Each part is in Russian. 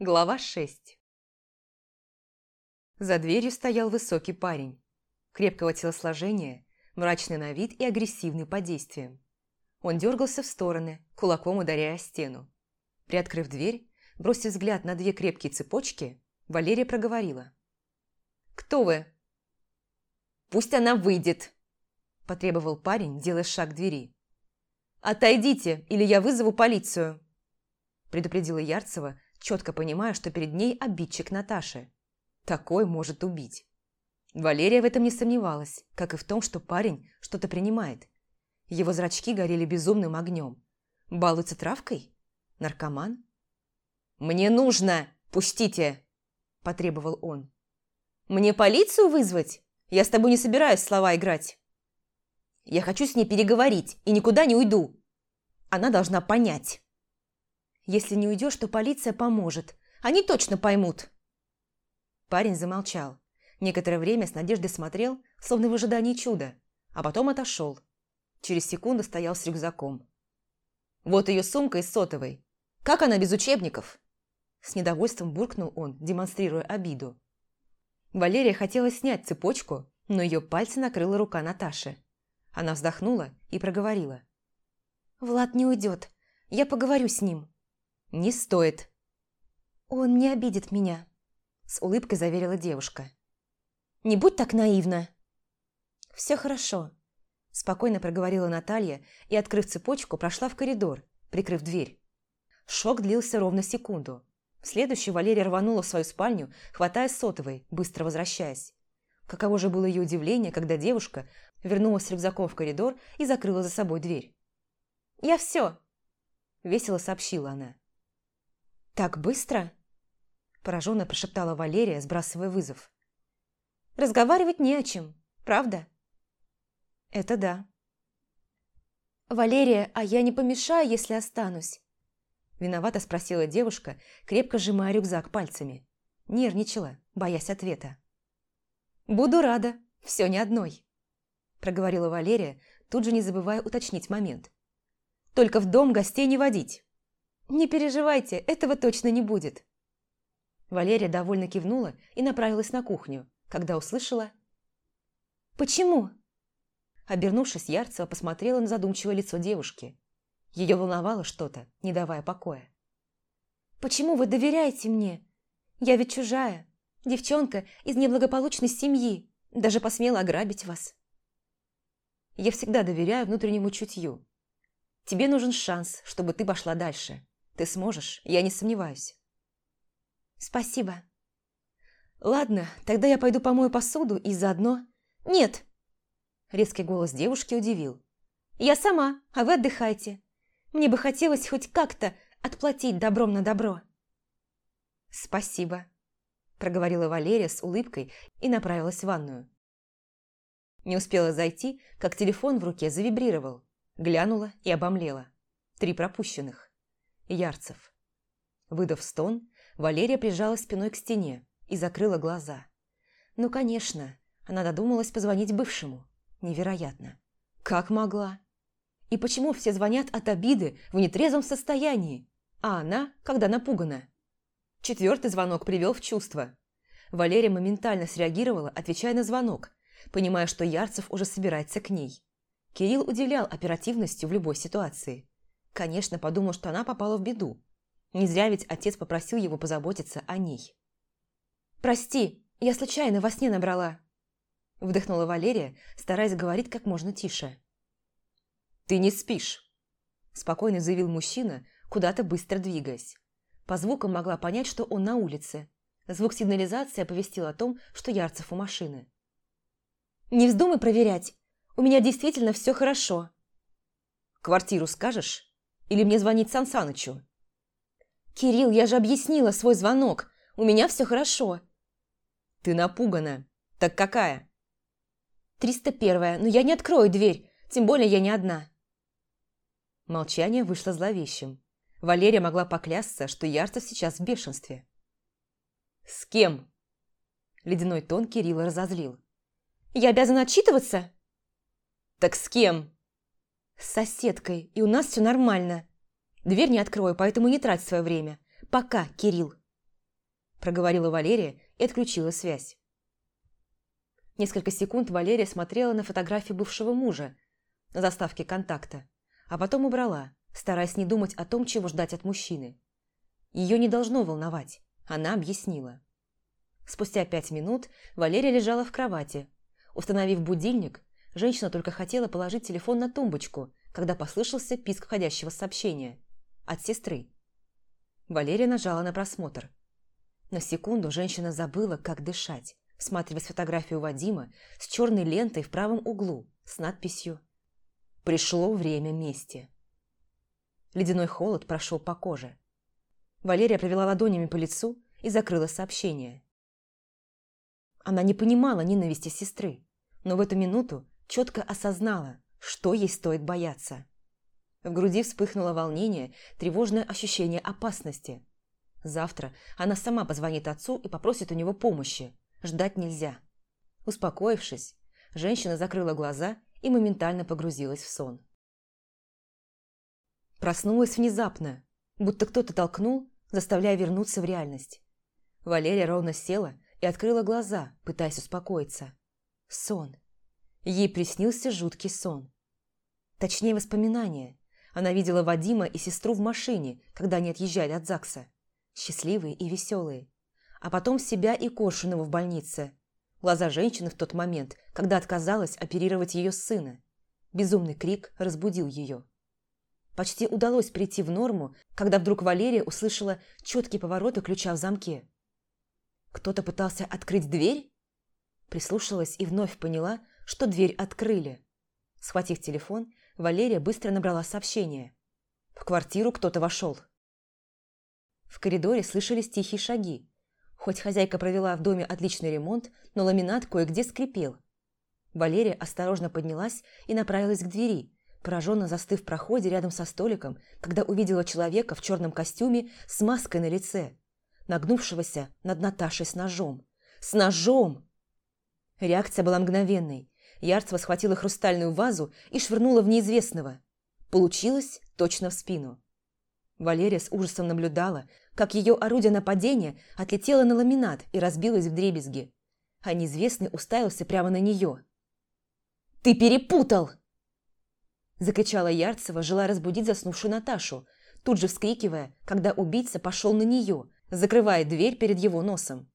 Глава 6 За дверью стоял высокий парень. Крепкого телосложения, мрачный на вид и агрессивный по действиям. Он дергался в стороны, кулаком ударяя стену. Приоткрыв дверь, бросив взгляд на две крепкие цепочки, Валерия проговорила. «Кто вы?» «Пусть она выйдет!» – потребовал парень, делая шаг к двери. «Отойдите, или я вызову полицию!» – предупредила Ярцева, четко понимая, что перед ней обидчик Наташи. Такой может убить. Валерия в этом не сомневалась, как и в том, что парень что-то принимает. Его зрачки горели безумным огнем. Балуется травкой? Наркоман? «Мне нужно! Пустите!» – потребовал он. «Мне полицию вызвать? Я с тобой не собираюсь слова играть. Я хочу с ней переговорить и никуда не уйду. Она должна понять». Если не уйдешь, то полиция поможет. Они точно поймут. Парень замолчал. Некоторое время с надеждой смотрел, словно в ожидании чуда, а потом отошел. Через секунду стоял с рюкзаком. Вот ее сумка из сотовой. Как она без учебников? С недовольством буркнул он, демонстрируя обиду. Валерия хотела снять цепочку, но ее пальцы накрыла рука Наташи. Она вздохнула и проговорила. «Влад не уйдет. Я поговорю с ним». «Не стоит». «Он не обидит меня», – с улыбкой заверила девушка. «Не будь так наивна». «Все хорошо», – спокойно проговорила Наталья и, открыв цепочку, прошла в коридор, прикрыв дверь. Шок длился ровно секунду. В следующую Валерия рванула в свою спальню, хватая сотовой, быстро возвращаясь. Каково же было ее удивление, когда девушка вернулась с рюкзаком в коридор и закрыла за собой дверь. «Я все!» – весело сообщила она. «Так быстро?» – пораженно прошептала Валерия, сбрасывая вызов. «Разговаривать не о чем, правда?» «Это да». «Валерия, а я не помешаю, если останусь?» Виновато спросила девушка, крепко сжимая рюкзак пальцами. Нервничала, боясь ответа. «Буду рада, все не одной», – проговорила Валерия, тут же не забывая уточнить момент. «Только в дом гостей не водить». «Не переживайте, этого точно не будет». Валерия довольно кивнула и направилась на кухню, когда услышала «Почему?» Обернувшись, Ярцева посмотрела на задумчивое лицо девушки. Ее волновало что-то, не давая покоя. «Почему вы доверяете мне? Я ведь чужая, девчонка из неблагополучной семьи, даже посмела ограбить вас». «Я всегда доверяю внутреннему чутью. Тебе нужен шанс, чтобы ты пошла дальше. Ты сможешь, я не сомневаюсь. Спасибо. Ладно, тогда я пойду помою посуду и заодно... Нет! Резкий голос девушки удивил. Я сама, а вы отдыхайте. Мне бы хотелось хоть как-то отплатить добром на добро. Спасибо, проговорила Валерия с улыбкой и направилась в ванную. Не успела зайти, как телефон в руке завибрировал. Глянула и обомлела. Три пропущенных. Ярцев. Выдав стон, Валерия прижалась спиной к стене и закрыла глаза. Ну, конечно, она додумалась позвонить бывшему. Невероятно. Как могла? И почему все звонят от обиды в нетрезвом состоянии, а она, когда напугана? Четвертый звонок привел в чувство. Валерия моментально среагировала, отвечая на звонок, понимая, что Ярцев уже собирается к ней. Кирилл удивлял оперативностью в любой ситуации. Конечно, подумал, что она попала в беду. Не зря ведь отец попросил его позаботиться о ней. «Прости, я случайно во сне набрала», – вдохнула Валерия, стараясь говорить как можно тише. «Ты не спишь», – спокойно заявил мужчина, куда-то быстро двигаясь. По звукам могла понять, что он на улице. Звук сигнализации оповестил о том, что Ярцев у машины. «Не вздумай проверять. У меня действительно все хорошо». «Квартиру скажешь?» Или мне звонить Сан Санычу?» «Кирилл, я же объяснила свой звонок. У меня все хорошо». «Ты напугана. Так какая?» «Триста первая, но я не открою дверь, тем более я не одна». Молчание вышло зловещим. Валерия могла поклясться, что Ярцев сейчас в бешенстве. «С кем?» Ледяной тон Кирилла разозлил. «Я обязана отчитываться?» «Так с кем?» С соседкой, и у нас все нормально. Дверь не открою, поэтому не трать свое время. Пока, Кирилл. – проговорила Валерия и отключила связь. Несколько секунд Валерия смотрела на фотографию бывшего мужа на заставке контакта, а потом убрала, стараясь не думать о том, чего ждать от мужчины. Ее не должно волновать, она объяснила. Спустя пять минут Валерия лежала в кровати. Установив будильник, женщина только хотела положить телефон на тумбочку, когда послышался писк входящего сообщения. От сестры. Валерия нажала на просмотр. На секунду женщина забыла, как дышать, всматриваясь фотографию Вадима с черной лентой в правом углу с надписью «Пришло время мести». Ледяной холод прошел по коже. Валерия провела ладонями по лицу и закрыла сообщение. Она не понимала ненависти сестры, но в эту минуту четко осознала, что ей стоит бояться. В груди вспыхнуло волнение, тревожное ощущение опасности. Завтра она сама позвонит отцу и попросит у него помощи. Ждать нельзя. Успокоившись, женщина закрыла глаза и моментально погрузилась в сон. Проснулась внезапно, будто кто-то толкнул, заставляя вернуться в реальность. Валерия ровно села и открыла глаза, пытаясь успокоиться. Сон. Ей приснился жуткий сон. Точнее, воспоминания. Она видела Вадима и сестру в машине, когда они отъезжали от ЗАГСа. Счастливые и веселые. А потом себя и Коршунова в больнице. Глаза женщины в тот момент, когда отказалась оперировать ее сына. Безумный крик разбудил ее. Почти удалось прийти в норму, когда вдруг Валерия услышала четкие повороты ключа в замке. Кто-то пытался открыть дверь? Прислушалась и вновь поняла, что дверь открыли. Схватив телефон, Валерия быстро набрала сообщение. В квартиру кто-то вошел. В коридоре слышались тихие шаги. Хоть хозяйка провела в доме отличный ремонт, но ламинат кое-где скрипел. Валерия осторожно поднялась и направилась к двери, пораженно застыв в проходе рядом со столиком, когда увидела человека в черном костюме с маской на лице, нагнувшегося над Наташей с ножом. С ножом! Реакция была мгновенной. Ярцева схватила хрустальную вазу и швырнула в неизвестного. Получилось точно в спину. Валерия с ужасом наблюдала, как ее орудие нападения отлетело на ламинат и разбилось в дребезги. А неизвестный уставился прямо на нее. «Ты перепутал!» Закричала Ярцева, желая разбудить заснувшую Наташу, тут же вскрикивая, когда убийца пошел на нее, закрывая дверь перед его носом.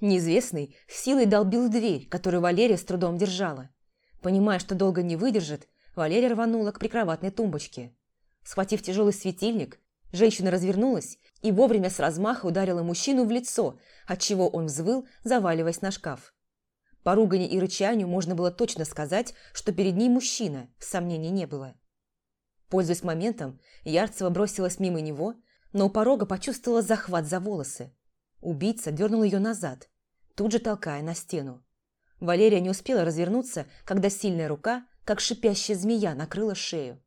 Неизвестный силой долбил дверь, которую Валерия с трудом держала. Понимая, что долго не выдержит, Валерия рванула к прикроватной тумбочке. Схватив тяжелый светильник, женщина развернулась и вовремя с размаха ударила мужчину в лицо, отчего он взвыл, заваливаясь на шкаф. По ругани и рычанию можно было точно сказать, что перед ней мужчина, сомнений не было. Пользуясь моментом, Ярцева бросилась мимо него, но у порога почувствовала захват за волосы. Убийца дернул ее назад, тут же толкая на стену. Валерия не успела развернуться, когда сильная рука, как шипящая змея, накрыла шею.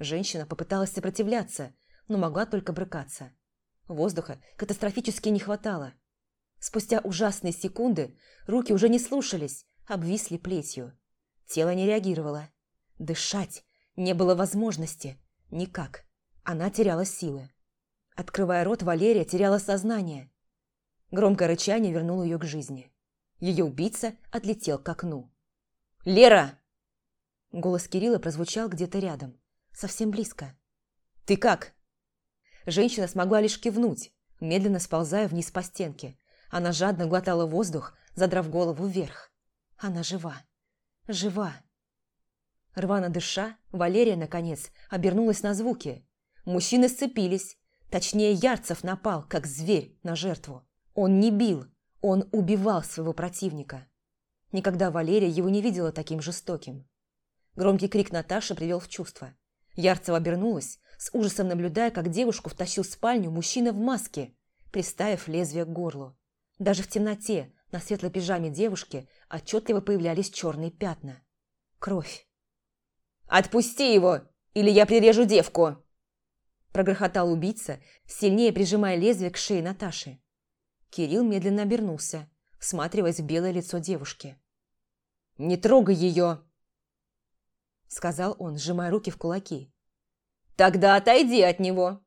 Женщина попыталась сопротивляться, но могла только брыкаться. Воздуха катастрофически не хватало – Спустя ужасные секунды руки уже не слушались, обвисли плетью. Тело не реагировало. Дышать не было возможности. Никак. Она теряла силы. Открывая рот, Валерия теряла сознание. Громкое рычание вернуло ее к жизни. Ее убийца отлетел к окну. «Лера!» Голос Кирилла прозвучал где-то рядом, совсем близко. «Ты как?» Женщина смогла лишь кивнуть, медленно сползая вниз по стенке, она жадно глотала воздух, задрав голову вверх. Она жива. Жива. Рвано дыша, Валерия, наконец, обернулась на звуки. Мужчины сцепились. Точнее, Ярцев напал, как зверь, на жертву. Он не бил, он убивал своего противника. Никогда Валерия его не видела таким жестоким. Громкий крик Наташи привел в чувство. Ярцева обернулась, с ужасом наблюдая, как девушку втащил в спальню мужчина в маске, приставив лезвие к горлу. Даже в темноте на светлой пижаме девушки отчетливо появлялись черные пятна. Кровь. «Отпусти его, или я прирежу девку!» Прогрохотал убийца, сильнее прижимая лезвие к шее Наташи. Кирилл медленно обернулся, всматриваясь в белое лицо девушки. «Не трогай ее!» Сказал он, сжимая руки в кулаки. «Тогда отойди от него!»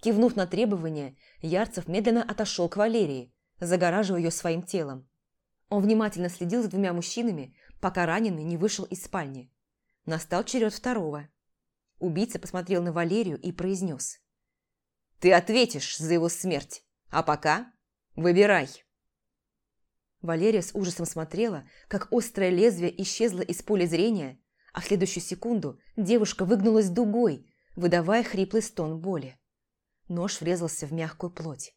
Кивнув на требование, Ярцев медленно отошел к Валерии, загораживая ее своим телом. Он внимательно следил за двумя мужчинами, пока раненый не вышел из спальни. Настал черед второго. Убийца посмотрел на Валерию и произнес. «Ты ответишь за его смерть, а пока выбирай». Валерия с ужасом смотрела, как острое лезвие исчезло из поля зрения, а в следующую секунду девушка выгнулась дугой, выдавая хриплый стон боли. Нож врезался в мягкую плоть.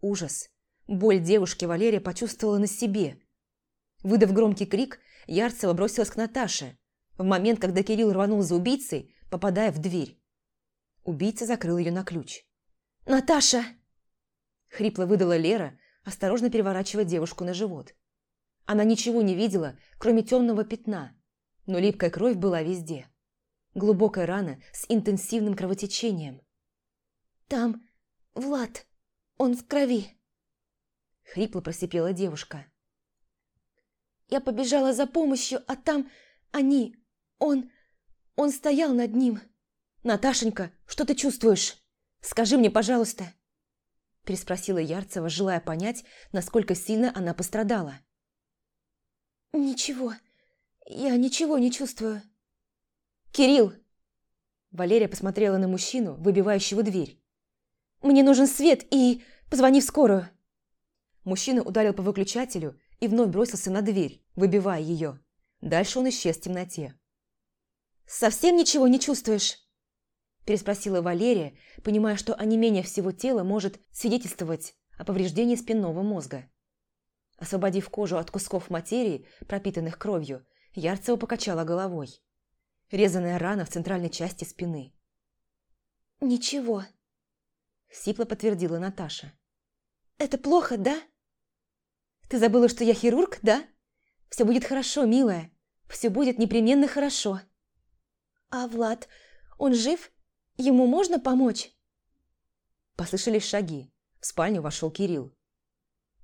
Ужас. Боль девушки Валерия почувствовала на себе. Выдав громкий крик, Ярцева бросилась к Наташе, в момент, когда Кирилл рванул за убийцей, попадая в дверь. Убийца закрыл ее на ключ. «Наташа!» Хрипло выдала Лера, осторожно переворачивая девушку на живот. Она ничего не видела, кроме темного пятна, но липкая кровь была везде. Глубокая рана с интенсивным кровотечением. «Там Влад, он в крови!» Хрипло просипела девушка. «Я побежала за помощью, а там они, он, он стоял над ним. Наташенька, что ты чувствуешь? Скажи мне, пожалуйста!» Переспросила Ярцева, желая понять, насколько сильно она пострадала. «Ничего, я ничего не чувствую». «Кирилл!» Валерия посмотрела на мужчину, выбивающего дверь. «Мне нужен свет и... позвони в скорую!» Мужчина ударил по выключателю и вновь бросился на дверь, выбивая ее. Дальше он исчез в темноте. «Совсем ничего не чувствуешь?» Переспросила Валерия, понимая, что онемение всего тела может свидетельствовать о повреждении спинного мозга. Освободив кожу от кусков материи, пропитанных кровью, Ярцева покачала головой. Резаная рана в центральной части спины. «Ничего», – сипло подтвердила Наташа. «Это плохо, да?» «Ты забыла, что я хирург, да? Все будет хорошо, милая. Все будет непременно хорошо». «А Влад, он жив? Ему можно помочь?» Послышались шаги. В спальню вошел Кирилл.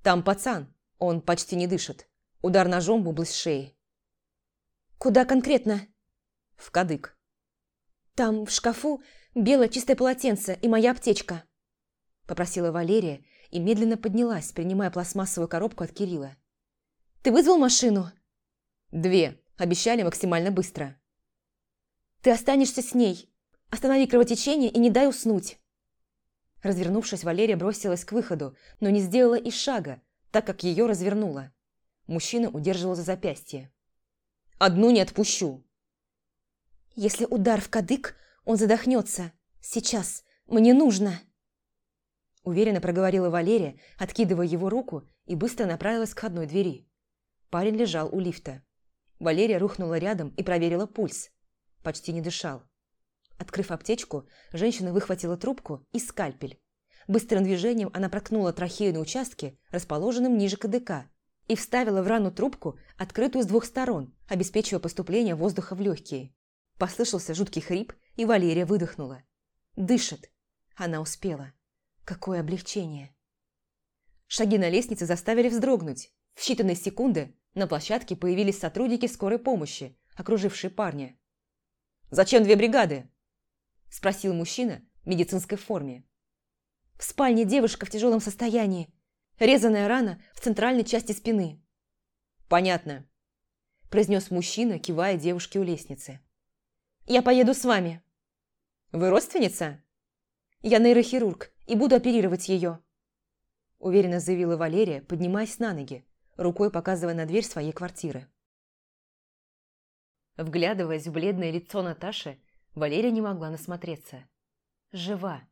«Там пацан. Он почти не дышит. Удар ножом в область шеи». «Куда конкретно?» «В кадык». «Там, в шкафу, белое чистое полотенце и моя аптечка», попросила Валерия и медленно поднялась, принимая пластмассовую коробку от Кирилла. «Ты вызвал машину?» «Две. Обещали максимально быстро». «Ты останешься с ней. Останови кровотечение и не дай уснуть». Развернувшись, Валерия бросилась к выходу, но не сделала и шага, так как ее развернуло. Мужчина удерживал за запястье. «Одну не отпущу!» «Если удар в кадык, он задохнется. Сейчас. Мне нужно!» Уверенно проговорила Валерия, откидывая его руку и быстро направилась к входной двери. Парень лежал у лифта. Валерия рухнула рядом и проверила пульс. Почти не дышал. Открыв аптечку, женщина выхватила трубку и скальпель. Быстрым движением она проткнула трахею на участке, расположенном ниже КДК, и вставила в рану трубку, открытую с двух сторон, обеспечивая поступление воздуха в легкие. Послышался жуткий хрип, и Валерия выдохнула. «Дышит!» Она успела. Какое облегчение! Шаги на лестнице заставили вздрогнуть. В считанные секунды на площадке появились сотрудники скорой помощи, окружившие парня. «Зачем две бригады?» – спросил мужчина в медицинской форме. «В спальне девушка в тяжелом состоянии. Резаная рана в центральной части спины». «Понятно», – произнес мужчина, кивая девушке у лестницы. «Я поеду с вами». «Вы родственница?» «Я нейрохирург и буду оперировать ее», – уверенно заявила Валерия, поднимаясь на ноги, рукой показывая на дверь своей квартиры. Вглядываясь в бледное лицо Наташи, Валерия не могла насмотреться. Жива.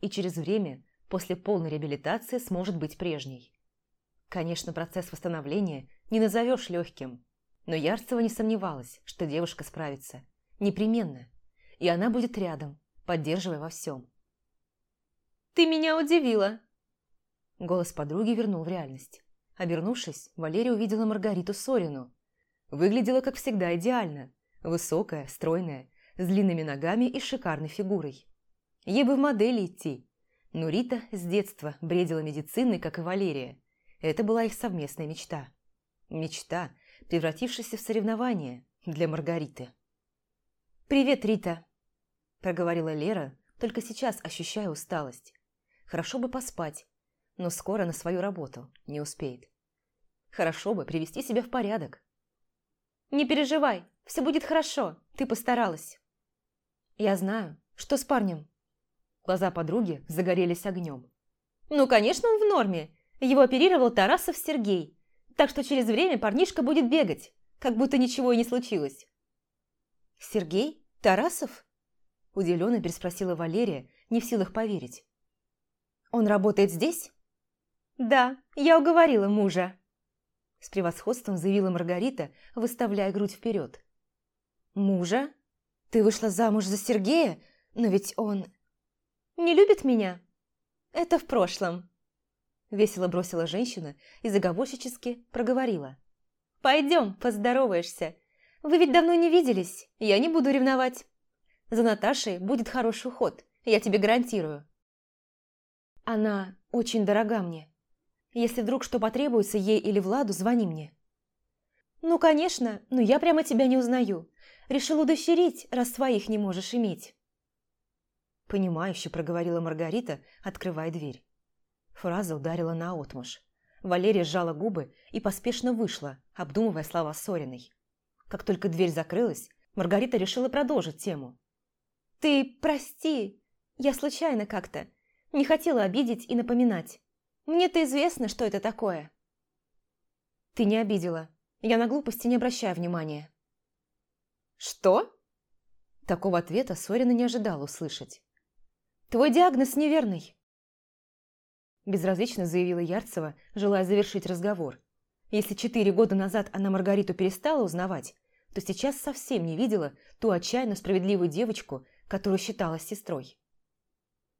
И через время, после полной реабилитации, сможет быть прежней. Конечно, процесс восстановления не назовешь легким, но Ярцева не сомневалась, что девушка справится. Непременно. И она будет рядом, поддерживая во всем. «Ты меня удивила!» Голос подруги вернул в реальность. Обернувшись, Валерия увидела Маргариту Сорину. Выглядела, как всегда, идеально. Высокая, стройная, с длинными ногами и шикарной фигурой. Ей бы в модели идти. Но Рита с детства бредила медициной, как и Валерия. Это была их совместная мечта. Мечта, превратившаяся в соревнование для Маргариты. «Привет, Рита!» – проговорила Лера, Только сейчас ощущаю усталость. Хорошо бы поспать, но скоро на свою работу не успеет. Хорошо бы привести себя в порядок. «Не переживай, все будет хорошо, ты постаралась». «Я знаю. Что с парнем?» Глаза подруги загорелись огнем. «Ну, конечно, он в норме. Его оперировал Тарасов Сергей. Так что через время парнишка будет бегать, как будто ничего и не случилось». «Сергей? Тарасов?» Удивленно переспросила Валерия, не в силах поверить. «Он работает здесь?» «Да, я уговорила мужа», – с превосходством заявила Маргарита, выставляя грудь вперед. «Мужа? Ты вышла замуж за Сергея? Но ведь он...» «Не любит меня? Это в прошлом», – весело бросила женщина и заговорщически проговорила. «Пойдем, поздороваешься. Вы ведь давно не виделись, я не буду ревновать. За Наташей будет хороший уход, я тебе гарантирую». «Она очень дорога мне», если вдруг что потребуется ей или Владу, звони мне». «Ну, конечно, но я прямо тебя не узнаю. Решил удочерить, раз своих не можешь иметь». Понимающе проговорила Маргарита, открывая дверь. Фраза ударила на наотмашь. Валерия сжала губы и поспешно вышла, обдумывая слова Сориной. Как только дверь закрылась, Маргарита решила продолжить тему. «Ты прости, я случайно как-то. Не хотела обидеть и напоминать. Мне-то известно, что это такое. Ты не обидела. Я на глупости не обращаю внимания. Что? Такого ответа Сорина не ожидала услышать. Твой диагноз неверный. Безразлично заявила Ярцева, желая завершить разговор. Если четыре года назад она Маргариту перестала узнавать, то сейчас совсем не видела ту отчаянно справедливую девочку, которую считала сестрой.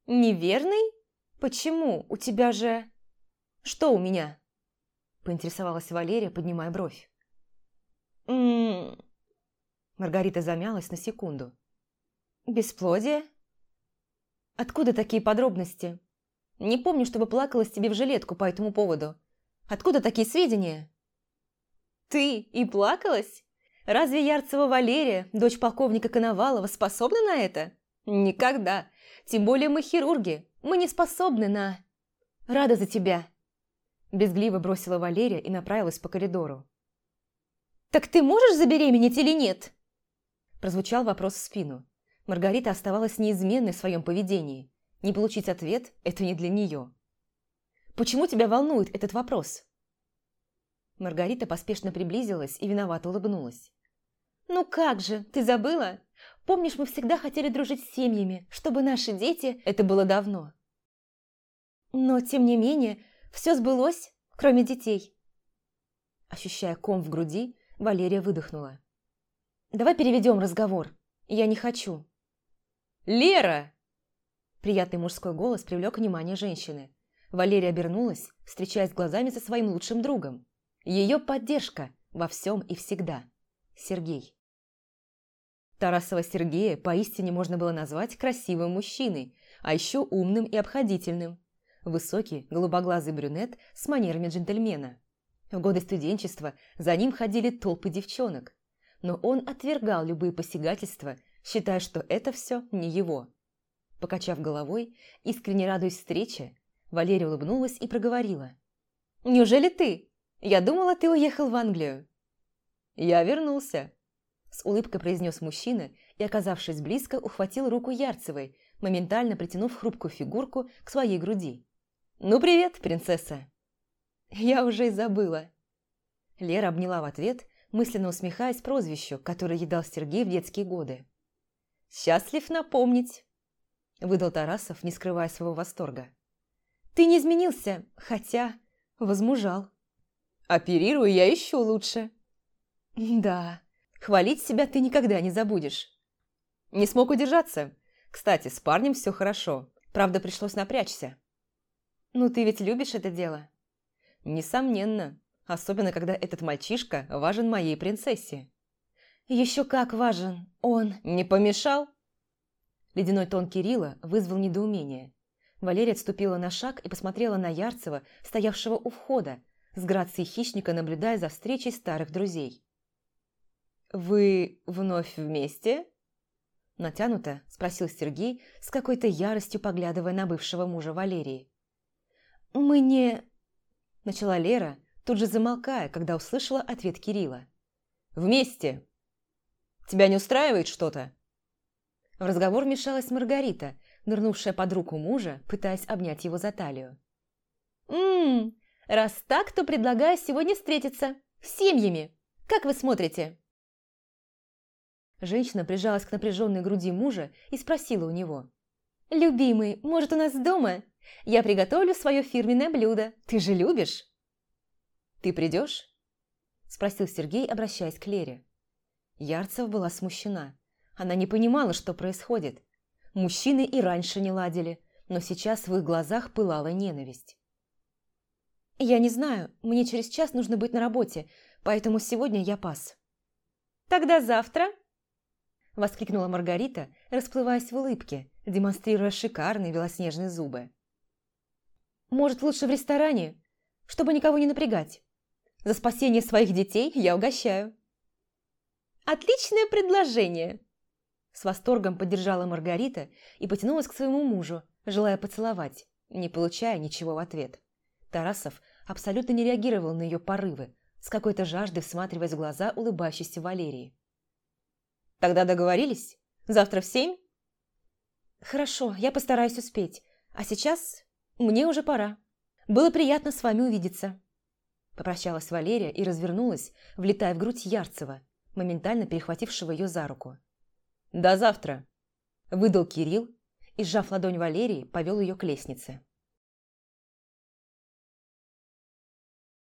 «Неверный? Почему? У тебя же...» «Что у меня?» – поинтересовалась Валерия, поднимая бровь. «М-м-м...» Маргарита замялась на секунду. «Бесплодие?» «Откуда такие подробности? Не помню, чтобы плакалась тебе в жилетку по этому поводу. Откуда такие сведения?» «Ты и плакалась? Разве Ярцева Валерия, дочь полковника Коновалова, способна на это? Никогда. Тем более мы хирурги, мы не способны на...» «Рада за тебя», Безгливо бросила Валерия и направилась по коридору. «Так ты можешь забеременеть или нет?» Прозвучал вопрос в спину. Маргарита оставалась неизменной в своем поведении. Не получить ответ – это не для нее. «Почему тебя волнует этот вопрос?» Маргарита поспешно приблизилась и виновато улыбнулась. «Ну как же, ты забыла? Помнишь, мы всегда хотели дружить с семьями, чтобы наши дети... Это было давно. Но, тем не менее, все сбылось, кроме детей. Ощущая ком в груди, Валерия выдохнула. «Давай переведем разговор. Я не хочу». «Лера!» Приятный мужской голос привлек внимание женщины. Валерия обернулась, встречаясь глазами со своим лучшим другом. Ее поддержка во всем и всегда. Сергей. Тарасова Сергея поистине можно было назвать красивым мужчиной, а еще умным и обходительным. Высокий, голубоглазый брюнет с манерами джентльмена. В годы студенчества за ним ходили толпы девчонок. Но он отвергал любые посягательства, считая, что это все не его. Покачав головой, искренне радуясь встрече, Валерия улыбнулась и проговорила. «Неужели ты? Я думала, ты уехал в Англию». «Я вернулся», – с улыбкой произнес мужчина и, оказавшись близко, ухватил руку Ярцевой, моментально притянув хрупкую фигурку к своей груди. «Ну, привет, принцесса!» «Я уже и забыла!» Лера обняла в ответ, мысленно усмехаясь прозвищу, которое ей дал Сергей в детские годы. «Счастлив напомнить!» – выдал Тарасов, не скрывая своего восторга. «Ты не изменился, хотя возмужал». «Оперирую я еще лучше». «Да, хвалить себя ты никогда не забудешь». «Не смог удержаться. Кстати, с парнем все хорошо. Правда, пришлось напрячься». «Ну ты ведь любишь это дело?» «Несомненно. Особенно, когда этот мальчишка важен моей принцессе». «Еще как важен. Он...» «Не помешал?» Ледяной тон Кирилла вызвал недоумение. Валерия отступила на шаг и посмотрела на Ярцева, стоявшего у входа, с грацией хищника наблюдая за встречей старых друзей. «Вы вновь вместе?» Натянуто спросил Сергей, с какой-то яростью поглядывая на бывшего мужа Валерии. «Мы не...» Начала Лера, тут же замолкая, когда услышала ответ Кирилла. «Вместе! Тебя не устраивает что-то?» В разговор вмешалась Маргарита, нырнувшая под руку мужа, пытаясь обнять его за талию. «Ммм, раз так, то предлагаю сегодня встретиться. С семьями. Как вы смотрите?» Женщина прижалась к напряженной груди мужа и спросила у него. «Любимый, может, у нас дома? Я приготовлю свое фирменное блюдо. Ты же любишь?» «Ты придешь?» Спросил Сергей, обращаясь к Лере. Ярцева была смущена. Она не понимала, что происходит. Мужчины и раньше не ладили, но сейчас в их глазах пылала ненависть. «Я не знаю, мне через час нужно быть на работе, поэтому сегодня я пас». «Тогда завтра?» Воскликнула Маргарита, расплываясь в улыбке, демонстрируя шикарные белоснежные зубы. «Может, лучше в ресторане, чтобы никого не напрягать? За спасение своих детей я угощаю». «Отличное предложение!» С восторгом поддержала Маргарита и потянулась к своему мужу, желая поцеловать, не получая ничего в ответ. Тарасов абсолютно не реагировал на ее порывы, с какой-то жаждой всматриваясь в глаза улыбающейся Валерии. «Тогда договорились? Завтра в семь?» «Хорошо, я постараюсь успеть. А сейчас мне уже пора. Было приятно с вами увидеться». Попрощалась Валерия и развернулась, влетая в грудь Ярцева, моментально перехватившего ее за руку. «До завтра!» – выдал Кирилл и, сжав ладонь Валерии, повел ее к лестнице.